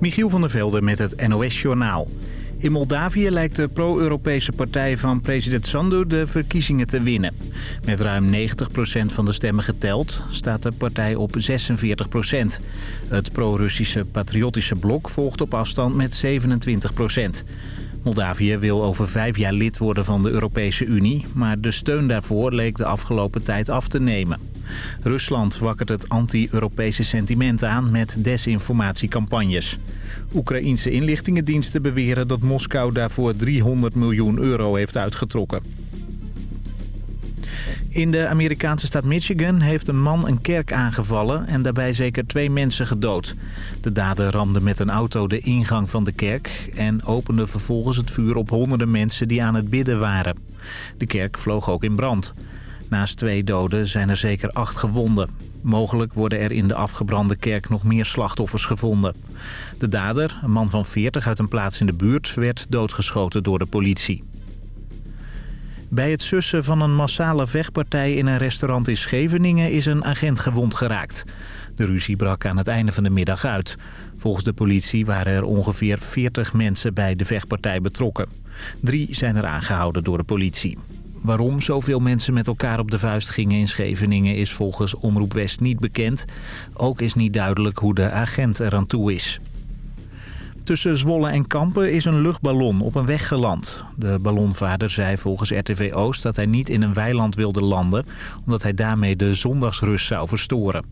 Michiel van der Velde met het NOS-journaal. In Moldavië lijkt de pro-Europese partij van president Sandu de verkiezingen te winnen. Met ruim 90% van de stemmen geteld staat de partij op 46%. Het pro-Russische patriotische blok volgt op afstand met 27%. Moldavië wil over vijf jaar lid worden van de Europese Unie... maar de steun daarvoor leek de afgelopen tijd af te nemen. Rusland wakkert het anti-Europese sentiment aan met desinformatiecampagnes. Oekraïense inlichtingendiensten beweren dat Moskou daarvoor 300 miljoen euro heeft uitgetrokken. In de Amerikaanse staat Michigan heeft een man een kerk aangevallen en daarbij zeker twee mensen gedood. De dader ramde met een auto de ingang van de kerk en opende vervolgens het vuur op honderden mensen die aan het bidden waren. De kerk vloog ook in brand. Naast twee doden zijn er zeker acht gewonden. Mogelijk worden er in de afgebrande kerk nog meer slachtoffers gevonden. De dader, een man van 40 uit een plaats in de buurt, werd doodgeschoten door de politie. Bij het sussen van een massale vechtpartij in een restaurant in Scheveningen is een agent gewond geraakt. De ruzie brak aan het einde van de middag uit. Volgens de politie waren er ongeveer 40 mensen bij de vechtpartij betrokken. Drie zijn er aangehouden door de politie. Waarom zoveel mensen met elkaar op de vuist gingen in Scheveningen is volgens Omroep West niet bekend. Ook is niet duidelijk hoe de agent eraan toe is. Tussen Zwolle en Kampen is een luchtballon op een weg geland. De ballonvader zei volgens RTV Oost dat hij niet in een weiland wilde landen... omdat hij daarmee de zondagsrust zou verstoren.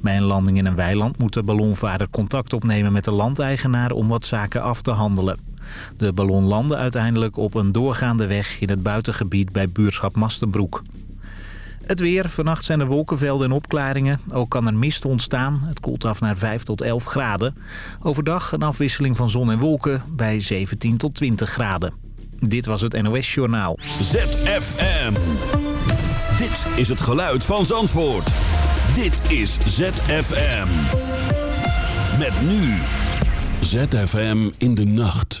Bij een landing in een weiland moet de ballonvader contact opnemen met de landeigenaar... om wat zaken af te handelen. De ballon landde uiteindelijk op een doorgaande weg in het buitengebied bij buurschap Mastenbroek. Het weer. Vannacht zijn er wolkenvelden en opklaringen. Ook kan er mist ontstaan. Het koelt af naar 5 tot 11 graden. Overdag een afwisseling van zon en wolken bij 17 tot 20 graden. Dit was het NOS Journaal. ZFM. Dit is het geluid van Zandvoort. Dit is ZFM. Met nu. ZFM in de nacht.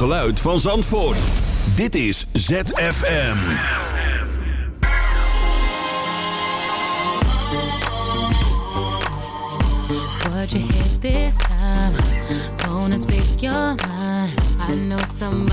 geluid van Zandvoort. Dit is ZFM. I know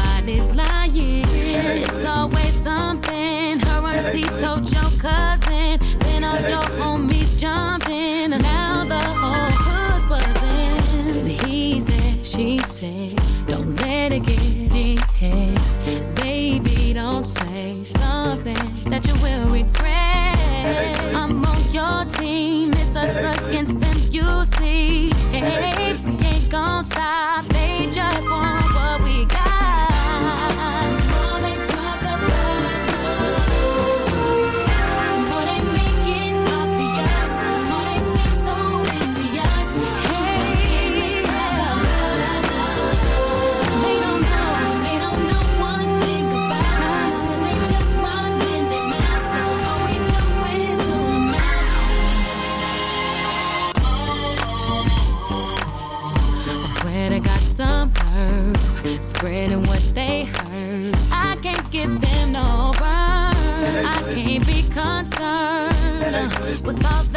with all the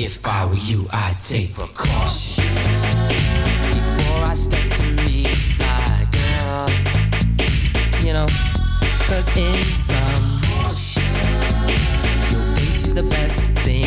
If I were you, I'd take precaution before I step to meet my girl. You know, cause in some, you'll think she's the best thing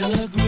i will agree.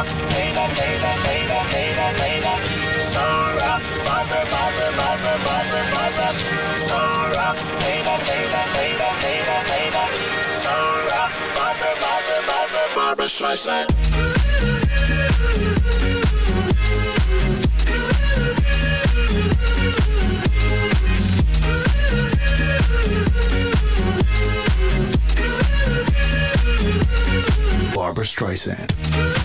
So rough, So rough, Barbara Streisand. Barbara Streisand.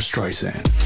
Streisand.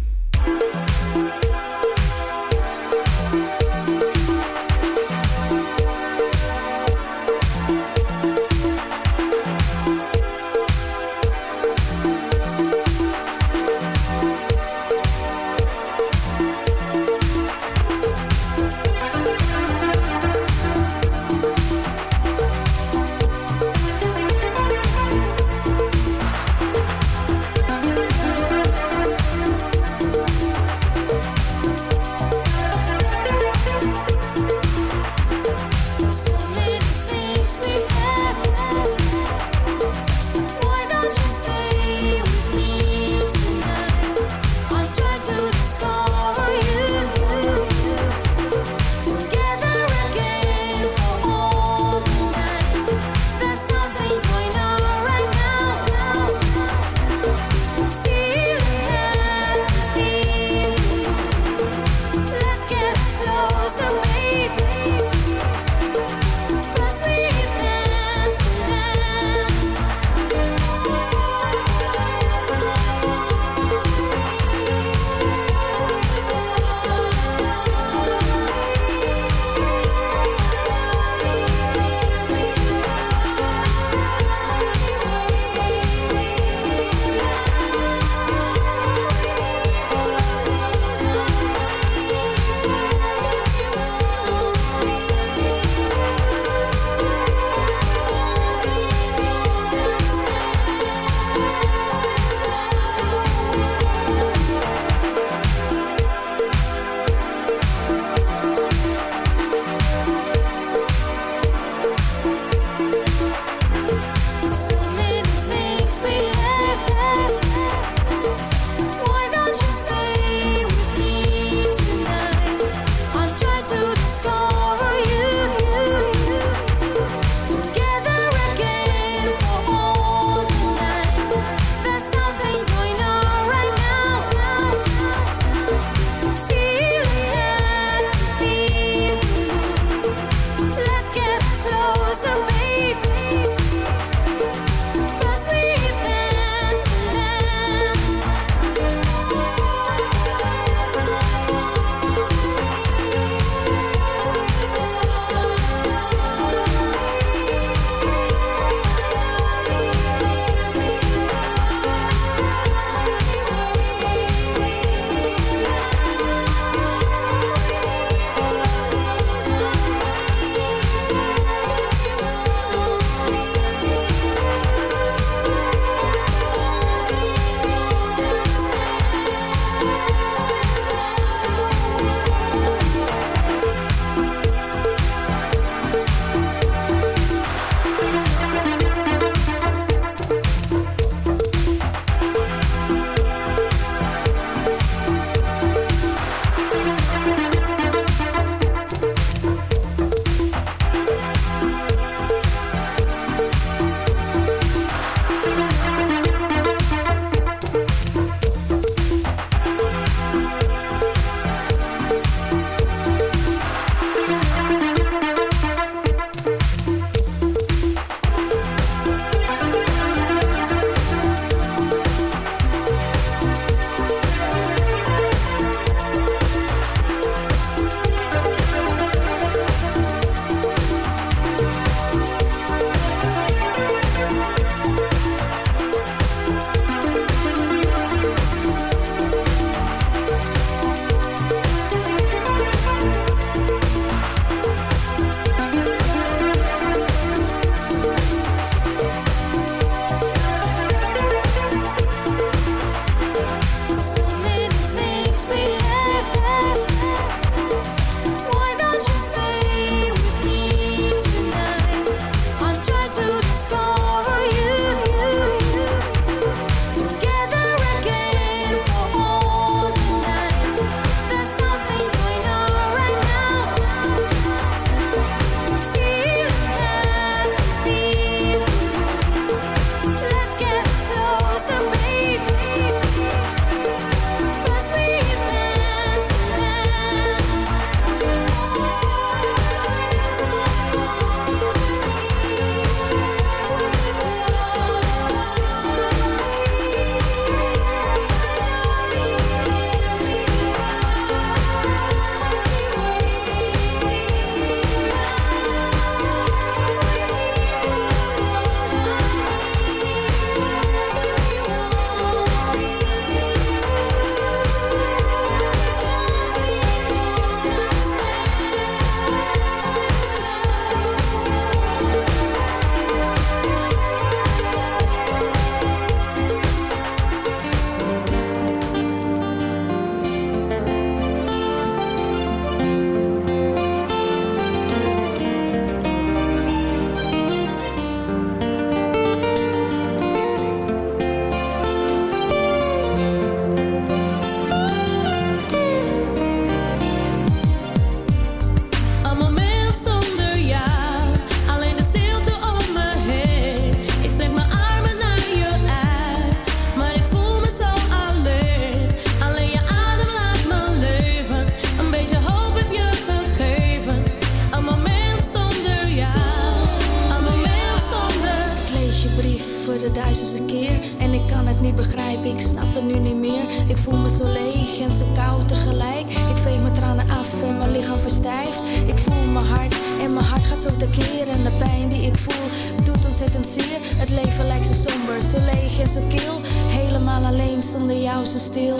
die ik voel doet ontzettend zeer. Het leven lijkt zo somber, zo leeg en zo kil. Helemaal alleen zonder jou zo stil.